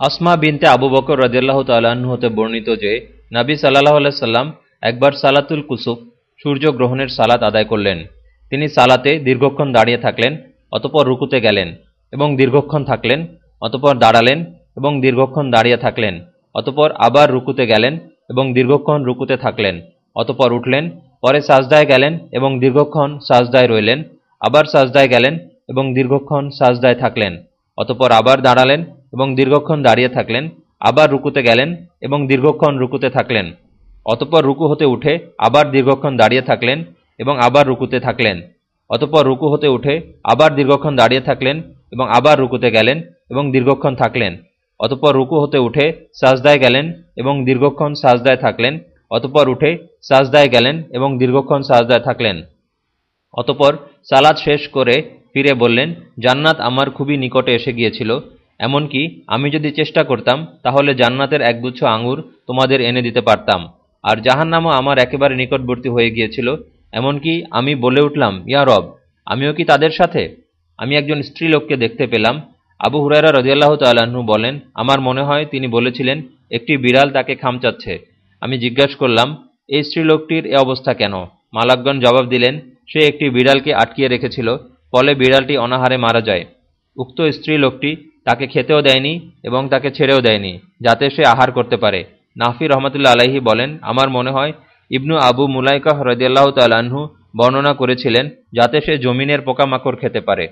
আসমা বিনতে আবু বকর রাজিয়াল্লাহ তাল্লাহ্ন হতে বর্ণিত যে, নাবি সাল্লাহ সাল্লাম একবার সালাতুল কুসুফ, সূর্য গ্রহণের সালাত আদায় করলেন। তিনি সালাতে দীর্ঘক্ষণ দাঁড়িয়ে থাকলেন, অতপর রুকুতে গেলেন এবং দীর্ঘক্ষণ থাকলেন, অতপর দাঁড়ালেন এবং দীর্ঘক্ষণ দাঁড়িয়ে থাকলেন, অতপর আবার রুকুতে গেলেন এবং দীর্ঘক্ষণ রুকুতে থাকলেন, অতপর উঠলেন, পরে সাজদায় গেলেন এবং দীর্ঘক্ষণ সাজদায় রইলেন, আবার সাজদায় গেলেন এবং দীর্ঘক্ষণ সাজদায় থাকলেন, অতপর আবার দাঁড়ালেন এবং দীর্ঘক্ষণ দাঁড়িয়ে থাকলেন, আবার রুকুতে গেলেন এবং দীর্ঘক্ষণ রুকুতে থাকলেন। অতপর রুকু হতে উঠে আবার দীর্ঘক্ষণ দাঁড়িয়ে থাকলেন এবং আবার রুকুতে থাকলেন। অতপর রুকু হতে উঠে আবার দীর্ঘক্ষণ দাঁড়িয়ে থাকলেন এবং আবার রুকুতে গেলেন এবং দীর্ঘক্ষণ থাকলেন। অতপর রুকু হতে উঠে সাজদায় গেলেন এবং দীর্ঘক্ষণ সাজদায় থাকলেন। অতপর উঠে সাজদায় গেলেন এবং দীর্ঘক্ষণ সাজদায় থাকলেন। অতপর সালাদ শেষ করে ফিরে বললেন, জান্নাত আমার খুবই নিকটে এসে গিয়েছিল। এমনকি আমি যদি চেষ্টা করতাম, তাহলে জান্নাতের একগুচ্ছ আঙুর তোমাদের এনে দিতে পারতাম। আর জাহান্নামও আমার একেবারে নিকটবর্তী হয়ে গিয়েছিল, এমনকি আমি বলে উঠলাম, ইয়া রব, আমিও কি তাদের সাথে? আমি একজন স্ত্রী লোককে দেখতে পেলাম। আবু হুরায়রা রদিয়াল্লাহ তাল্লাহ্ন বলেন, আমার মনে হয় তিনি বলেছিলেন, একটি বিড়াল তাকে খামচাচ্ছে। আমি জিজ্ঞাসা করলাম, এই স্ত্রীলোকটির এ অবস্থা কেন? মালাকগণ জবাব দিলেন, সে একটি বিড়ালকে আটকিয়ে রেখেছিল, ফলে বিড়ালটি অনাহারে মারা যায়। উক্ত স্ত্রী লোকটি তাকে খেতেও দেয়নি এবং তাকে ছেড়েও দেয়নি, যাতে সে আহার করতে পারে। নাফি রহমতুল্লা আলাহি বলেন, আমার মনে হয় ইবনু আবু মুলাইকা হরদিয়াল্লাহ তাল্লাহ্ন বর্ণনা করেছিলেন, যাতে সে জমিনের পোকামাকড় খেতে পারে।